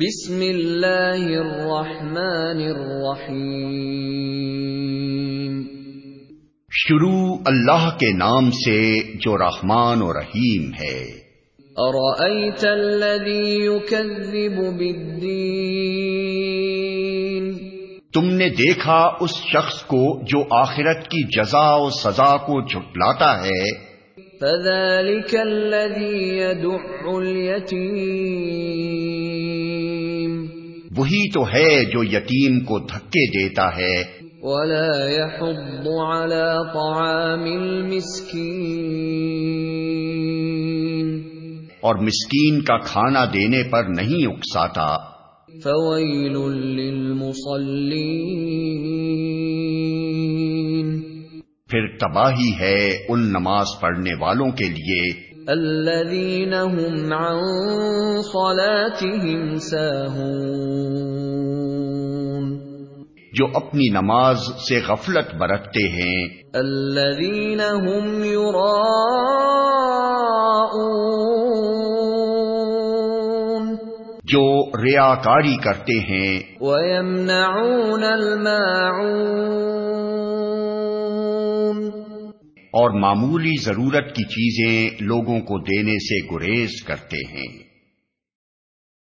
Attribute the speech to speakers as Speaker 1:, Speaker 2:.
Speaker 1: بسم اللہ الرحمن الرحیم
Speaker 2: شروع اللہ کے نام سے جو رحمان و رحیم ہے۔
Speaker 1: ارأیت الذی یکذب بالدین؟
Speaker 2: تم نے دیکھا اس شخص کو جو آخرت کی جزا و سزا کو جھٹلاتا ہے۔
Speaker 1: فذلك الذي يدع اليتيم
Speaker 2: وہی تو ہے جو یتیم کو دھکے دیتا ہے۔
Speaker 1: ولا يحض على طعام المسكين۔
Speaker 2: اور مسکین کا کھانا دینے پر نہیں اکساتا۔
Speaker 1: فويل للمصلين۔
Speaker 2: پھر تباہی ہے ان نماز پڑھنے والوں کے لیے۔
Speaker 1: الذين هم عن صلاتهم ساهون
Speaker 2: جو اپنی نماز سے غفلت برتتے ہیں۔
Speaker 1: الذين هم يراءون
Speaker 2: جو ریاکاری کرتے ہیں۔
Speaker 1: ويمنعون الماعون
Speaker 2: اور معمولی ضرورت کی چیزیں لوگوں کو دینے سے گریز کرتے ہیں۔